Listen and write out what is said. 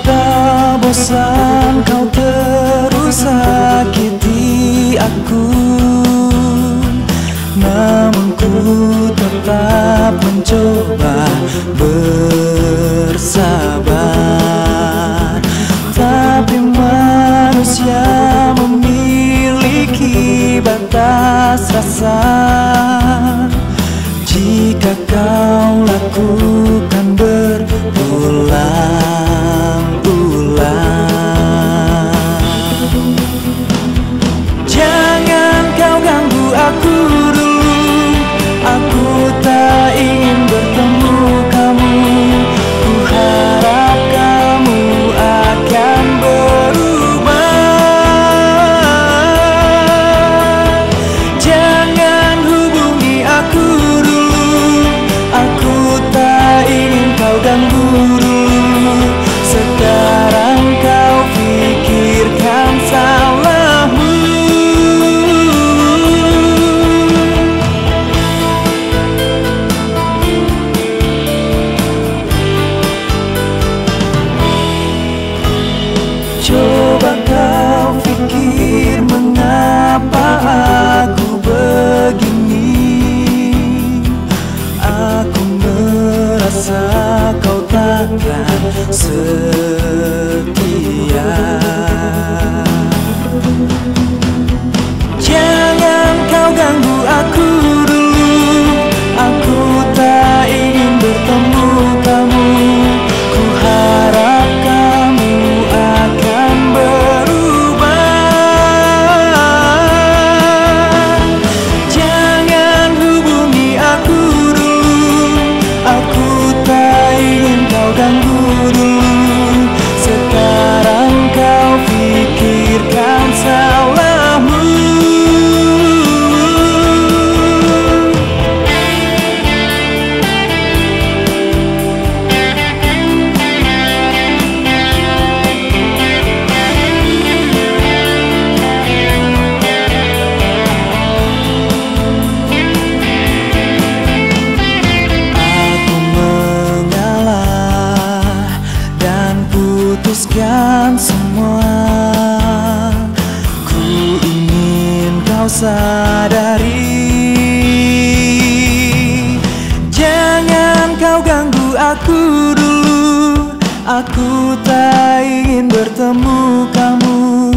tak bosan kau terus sakiti aku. Namun ku tetap mencoba bersabar. Tapi manusia memiliki batas rasa. Jika kau lakukan berulang 好きや sadari Jangan kau ganggu aku dulu. Aku tak ingin bertemu kamu